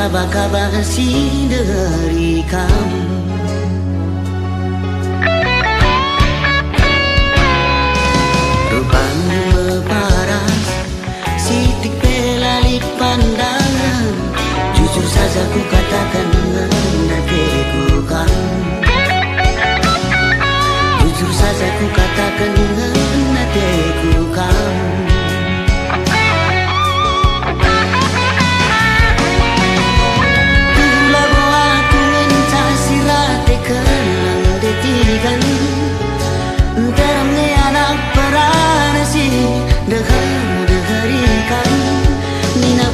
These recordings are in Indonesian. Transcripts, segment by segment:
Kabar kabar si dari kamu. Rupamu meparas Sitik pelali pandangan. Jujur saja ku katakan menatiku kamu. Jujur saja ku katakan menatiku kamu.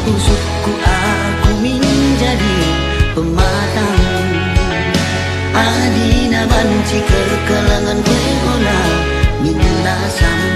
usutku aku menjadi pematang. Adina banci ke kalangan kegona Minna sama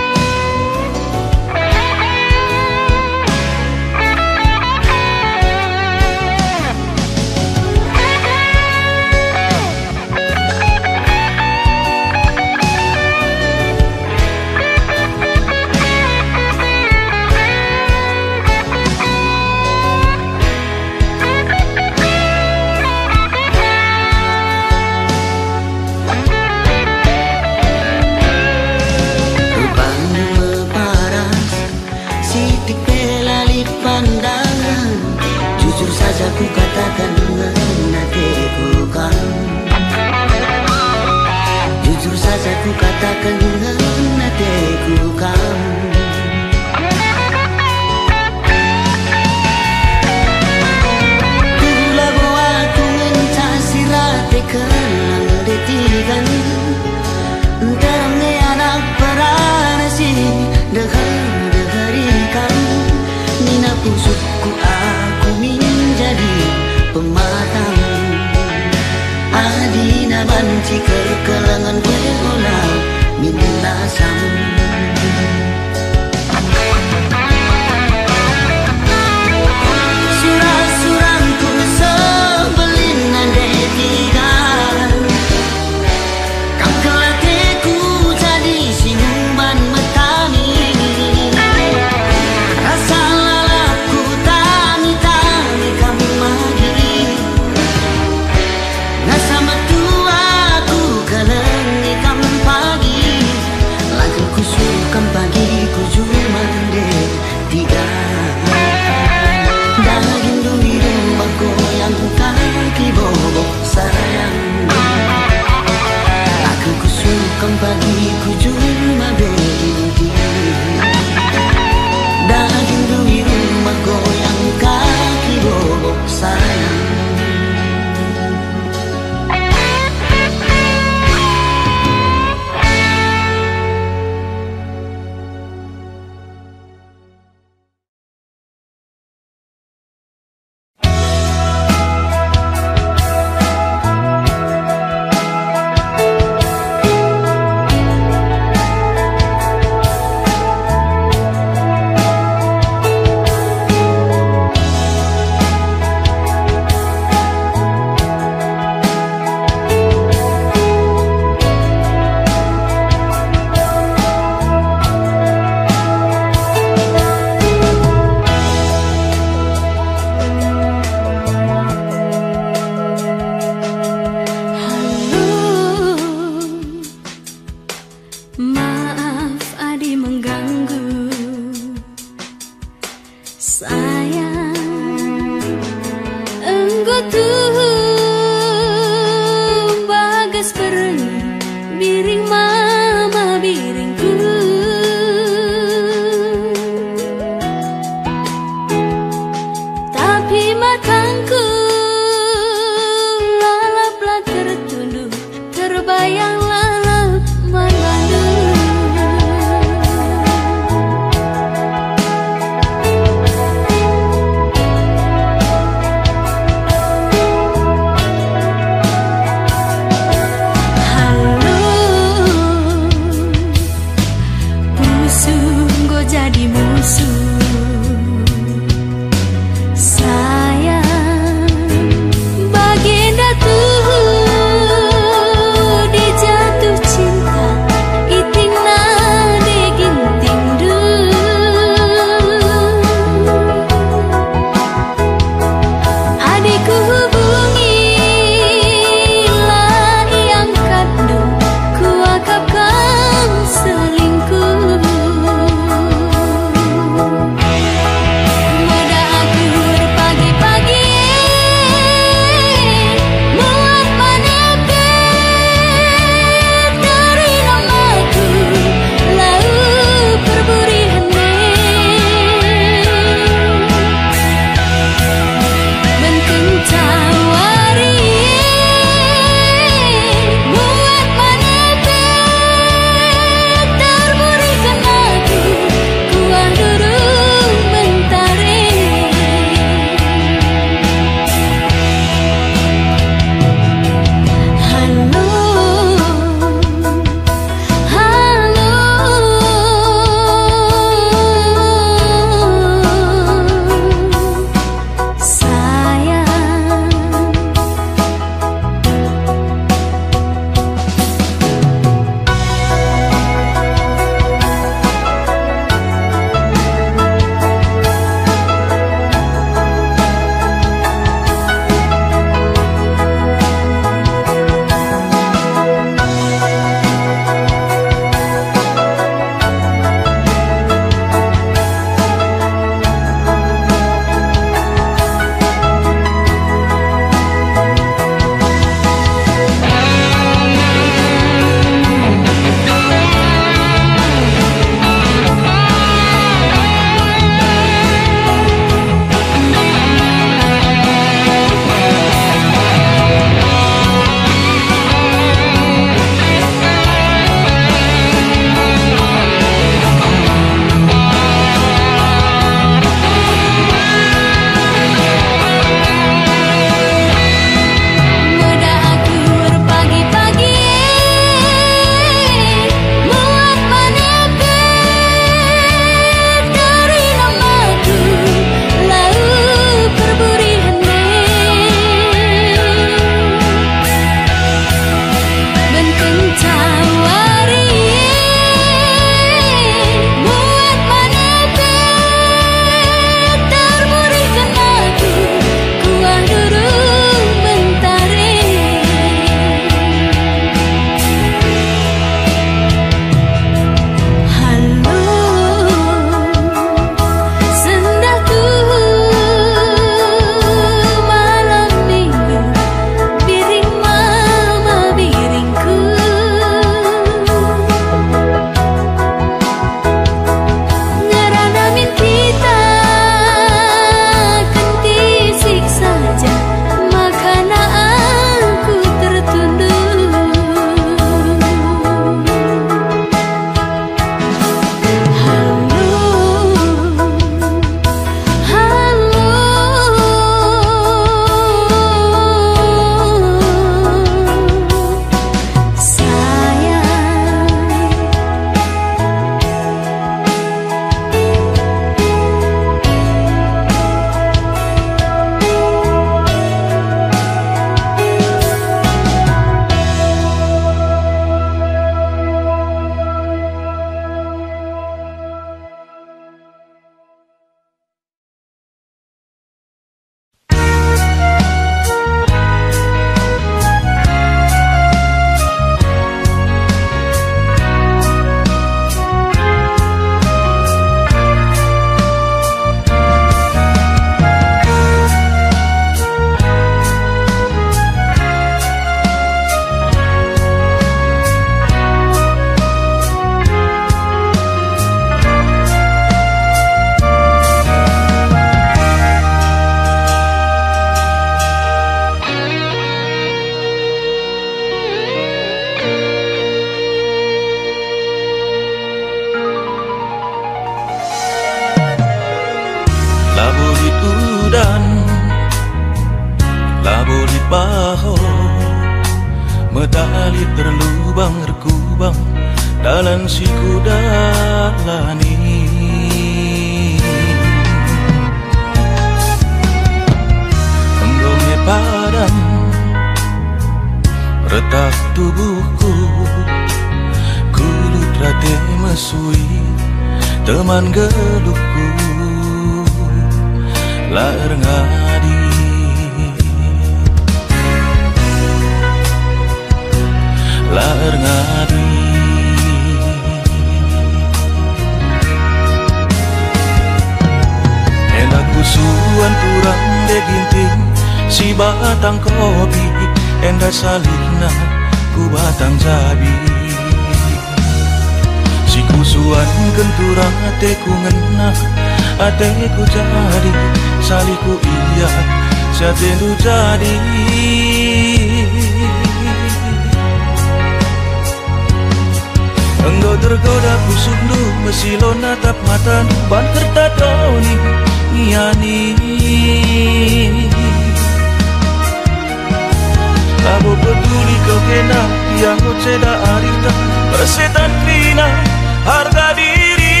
Labo peduli kau kena Yang kau ceda arita Persetan pina Harga diri.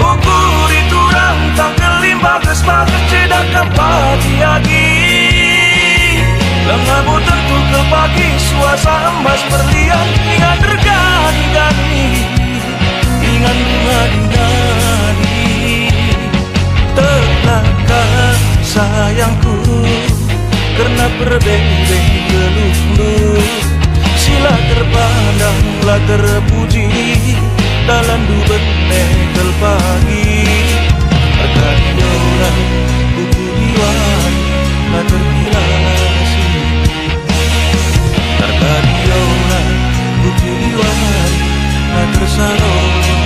Ukur itu rantang Kelimba kespakat Cedakan pagi lagi Lengamu tentu ke pagi Suasa emas berlian Ingat tergani-gani Ingat bunga-bunga Terlangkah sayangku Karena berbeng-beng gelung Sila terpandanglah terpuji Dalam duben negel pagi. Terkadiolah buku diwai Tak terpilasi. Terkadiolah buku diwai Tak tersalongi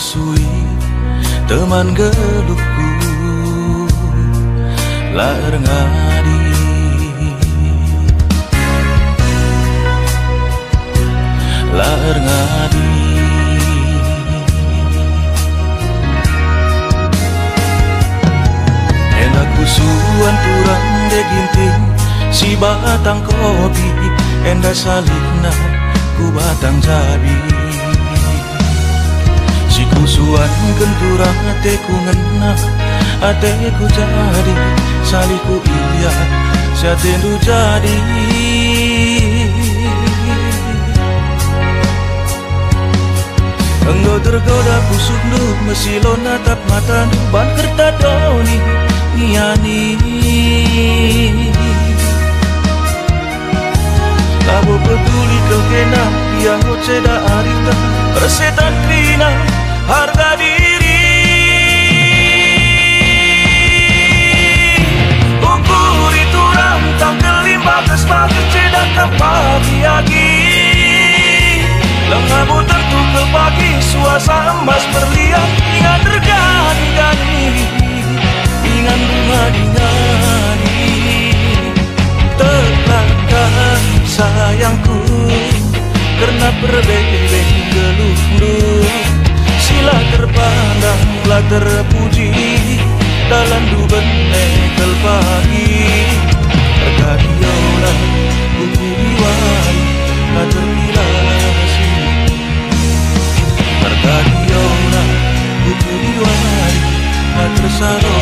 mesui Teman gelukku Laer ngadi. Laer ngadi. Enak kusuan turang de ginting Si batang kopi Enda salina ku batang jabi Si kusuan kenturang ate ku ngena Ate ku jadi Saliku iya Siatendu jadi. Engkau tergoda kusuknu Mesilo natap mata Ban kerta doni Niani. Labo peduli kau kena Yang ceda arita Persetan krina Harga diri. Ukur itu rantang Kelimba kespakat Cedakan pagi lagi. Lengamu tentu ke pagi Suasa emas berlian Ingat tergani-gani Ingat bunga dingani Terlangkah sayangku Karena berbeng-beng gelung Sila terpandanglah terpuji Dalam duben negel pagi. Tergadiolah buku diwai Tak terpilasi. Tergadiolah buku diwai Tak tersalongi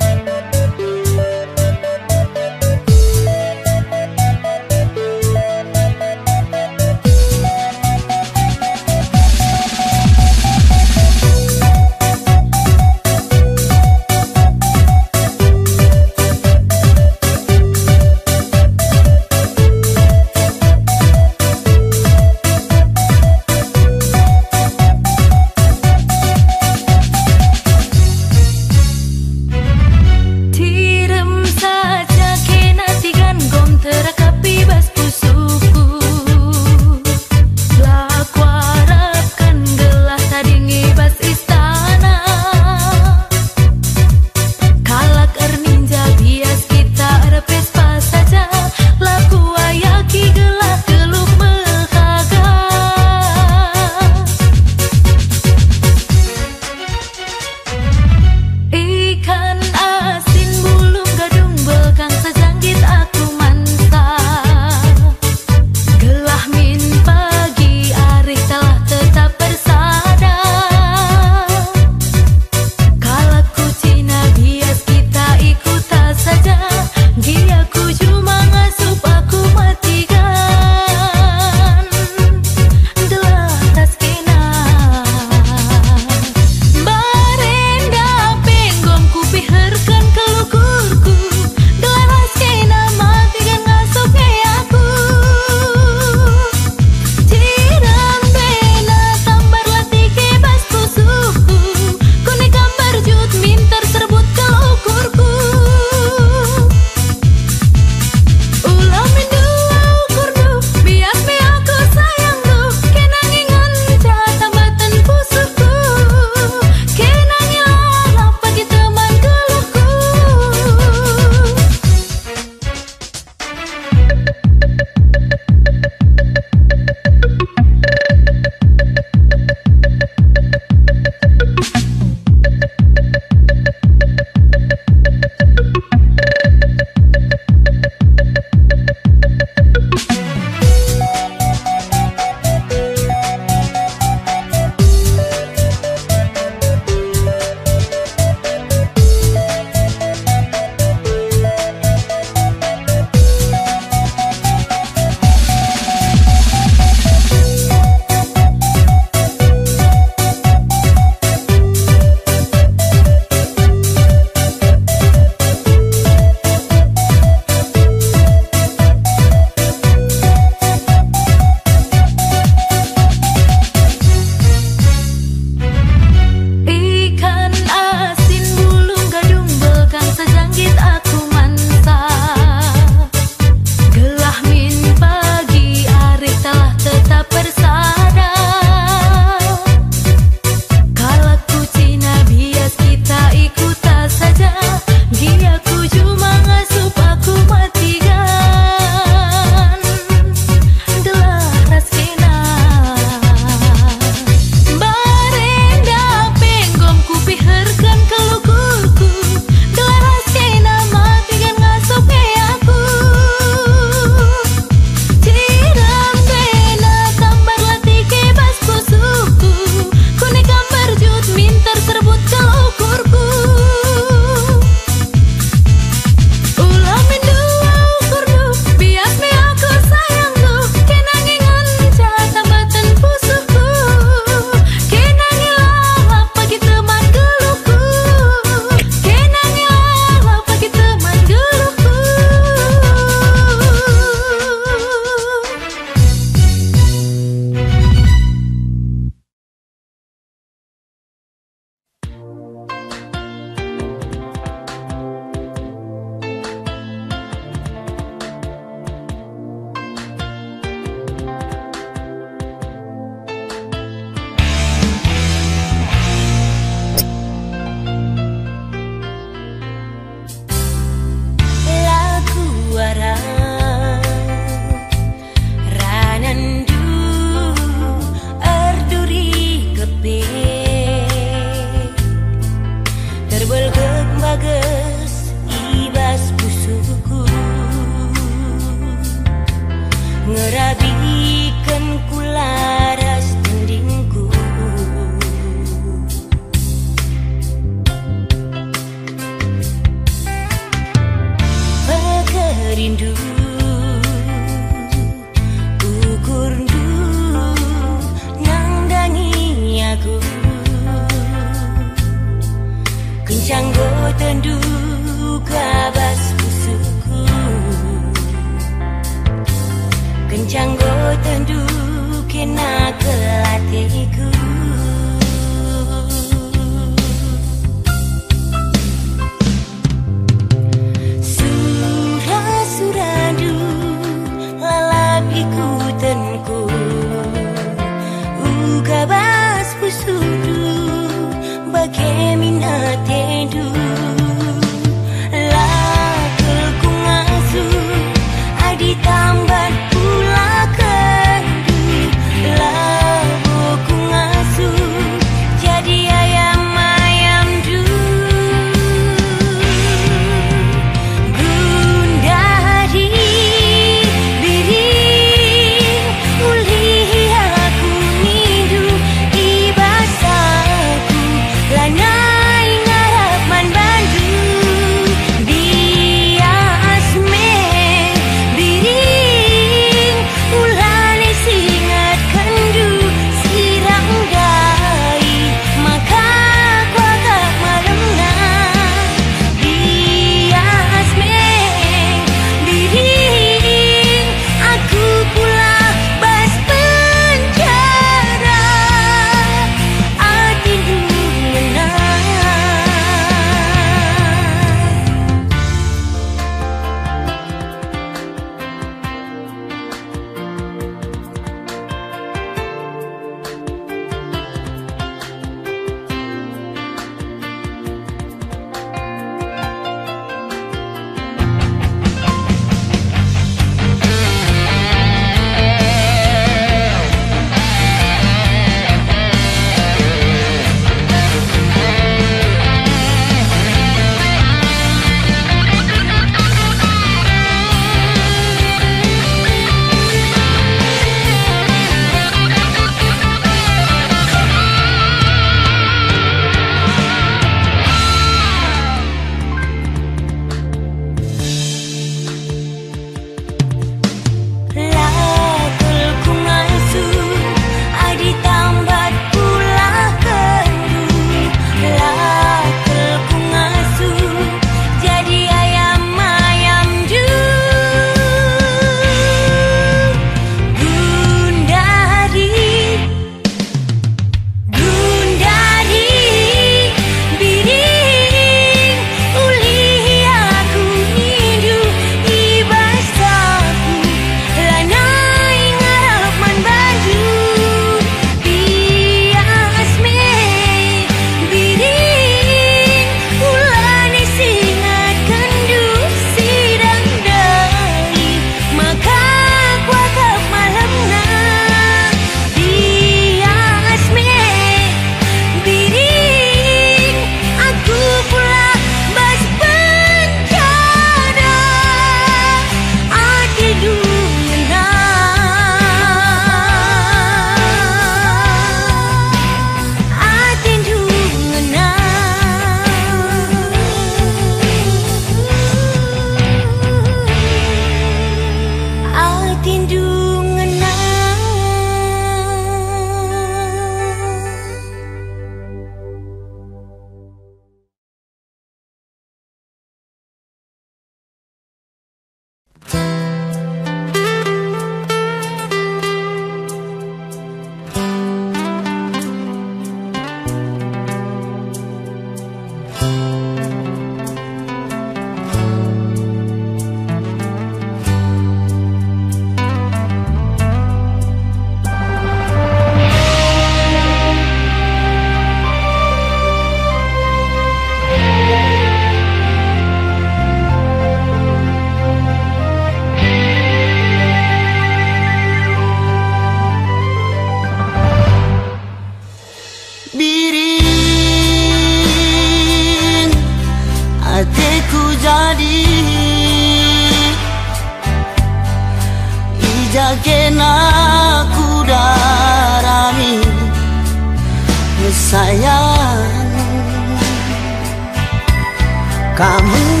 come.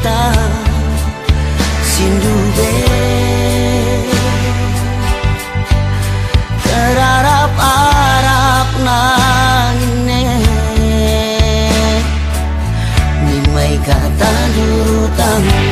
cinta Sindube Terarap-arap nangine Mimai kata duru tangan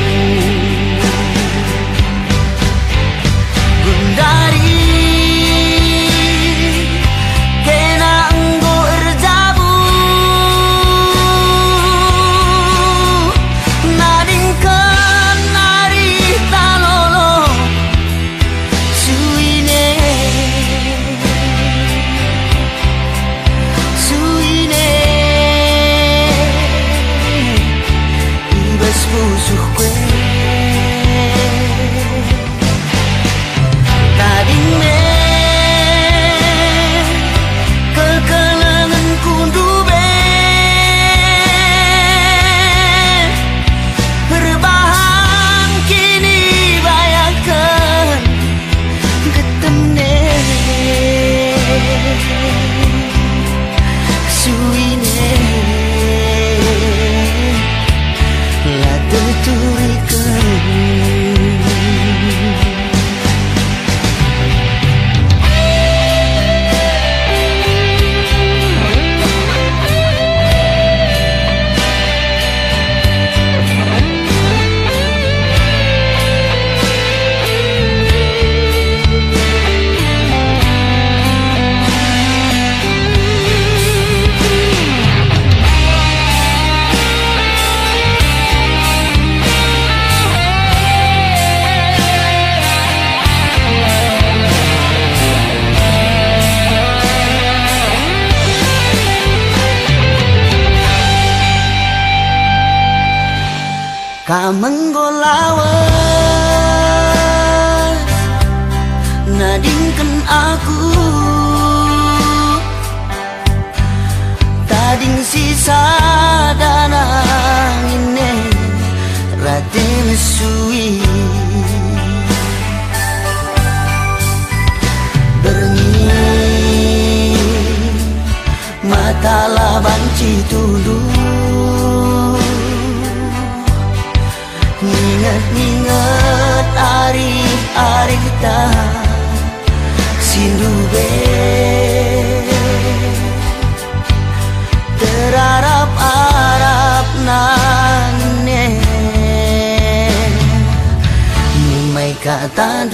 kata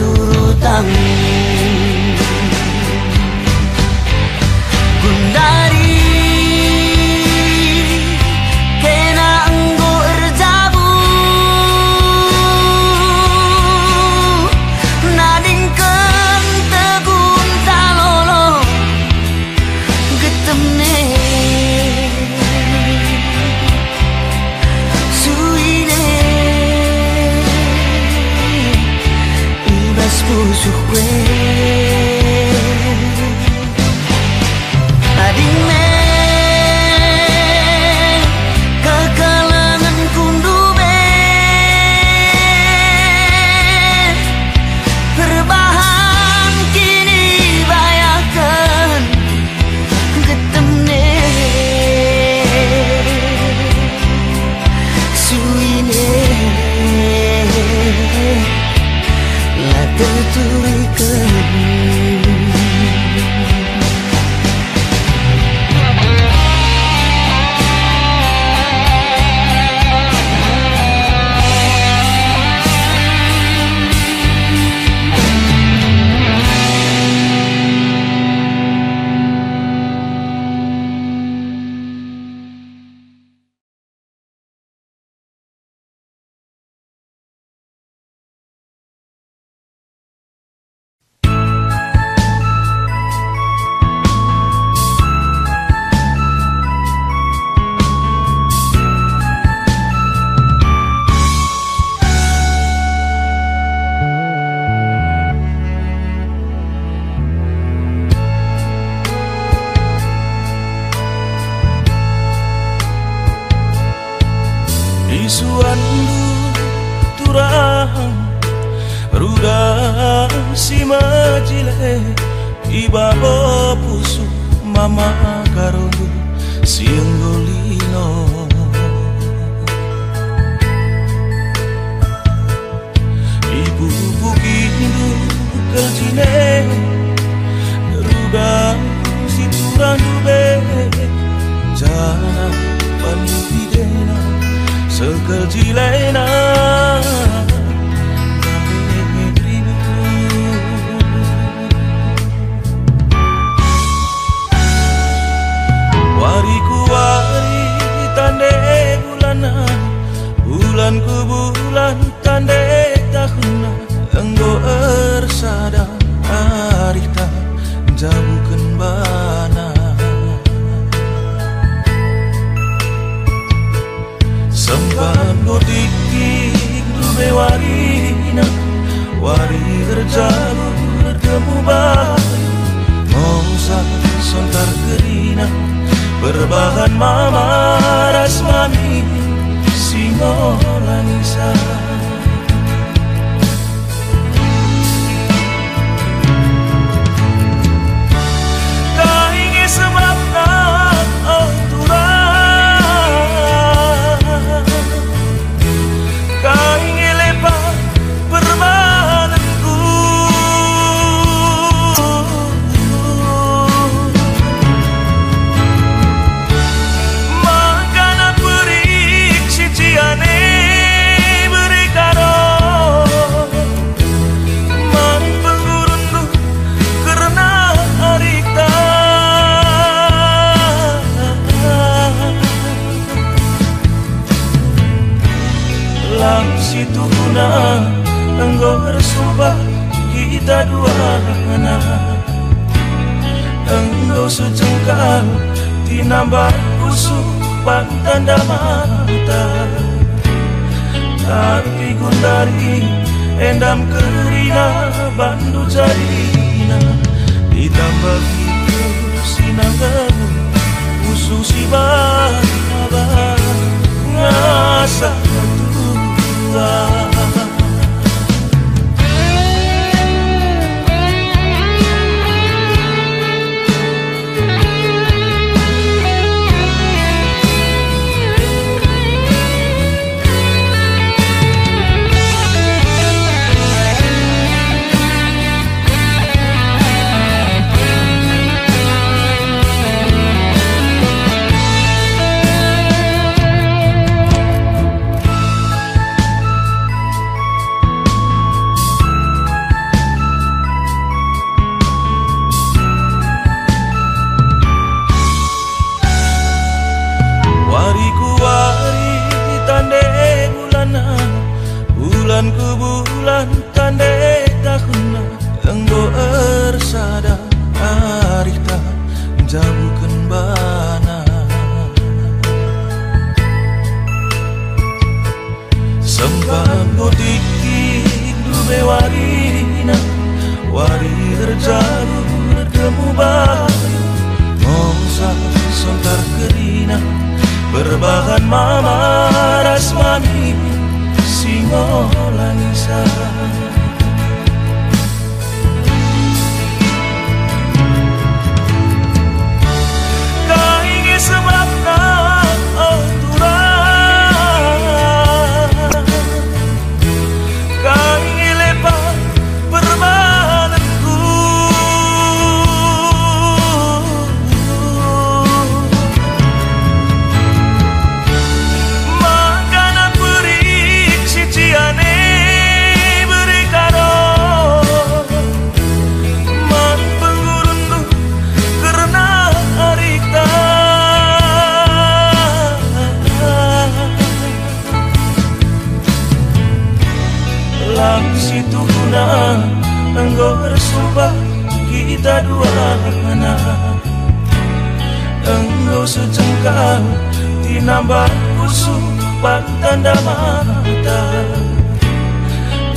tanggung. mama karo sing golino. Ibu bukindu kerjine Neruda situran dube. Jana panipidena Sekerjilai berbahan mama rasmani singo langisan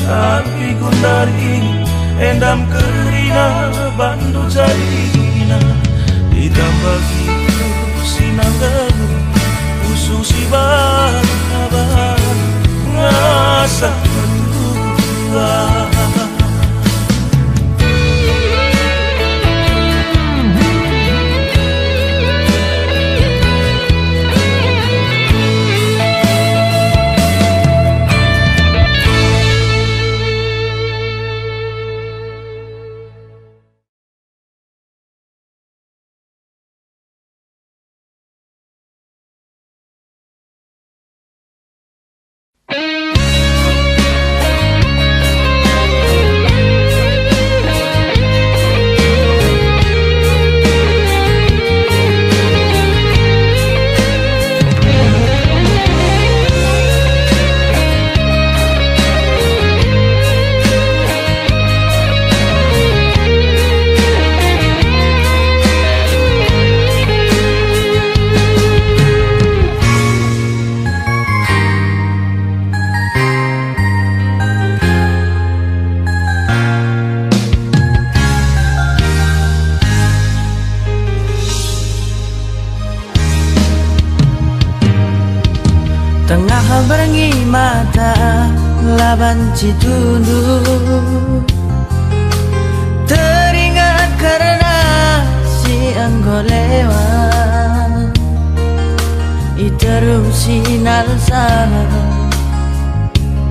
sampai gundargi endam kerina bandu jarina. Ditambah gitu sinangganu usu si baraba ngasa berdua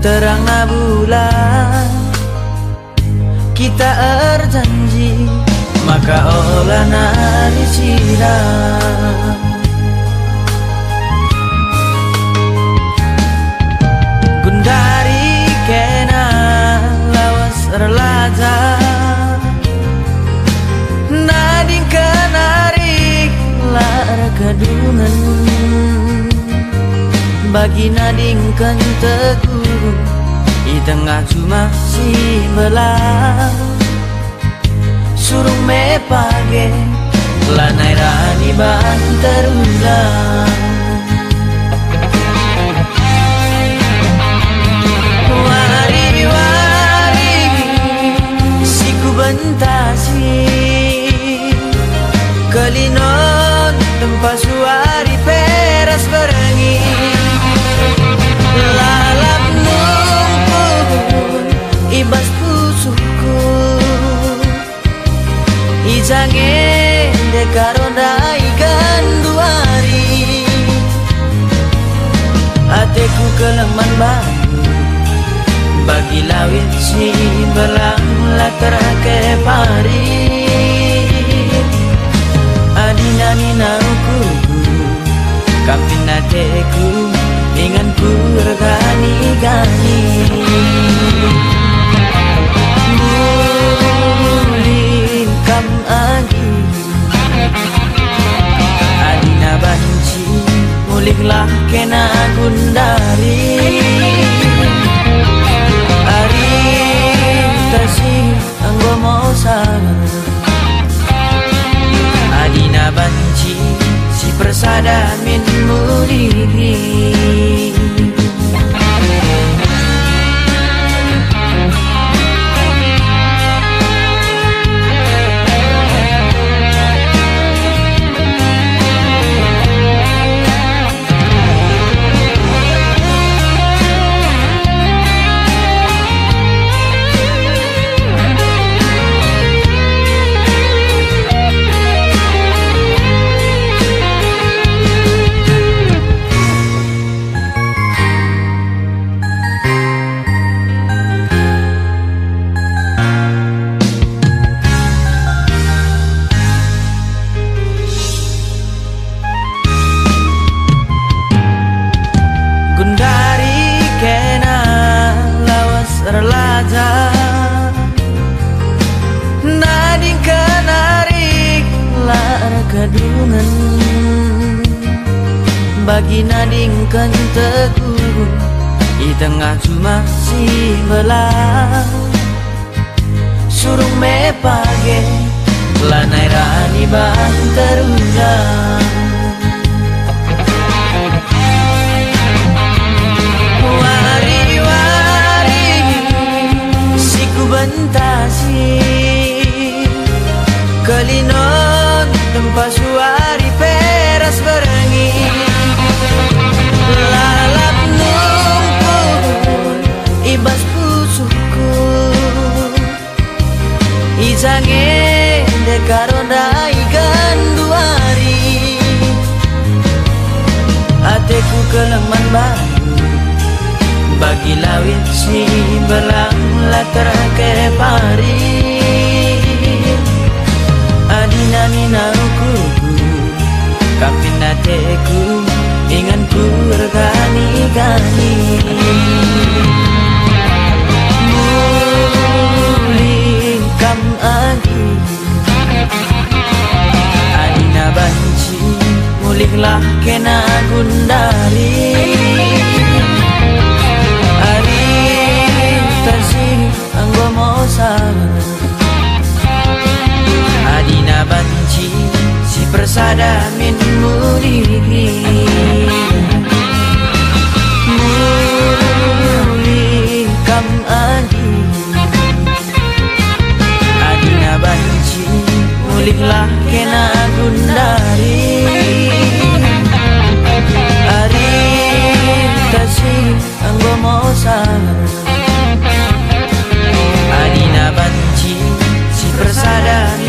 Terang bulan Kita berjanji Maka olah nari siram. Terlaja Nading kenarik lar kedungan Bagi nading kenteku. Di tengah cuma si belah. Suruh me page Lanai rani ban terundang Ijange dekarondai ganduari Ateku keleman baru bagi lawit si belang latar ke pari. Adina nina ku kapina teku dengan ku regani gani agi adina banci mulihlah kena gundari baru Bagi lawit si belang latar ke pari adina nina kuku kapina teku ingan ku regani gani muling kam agi adina banci mulihlah kena gundari Ari tasih anggo mau Adina banci si persada min murihi Muli kam adi. Adina banci mulihlah kena gunda Ani nabanci si persada.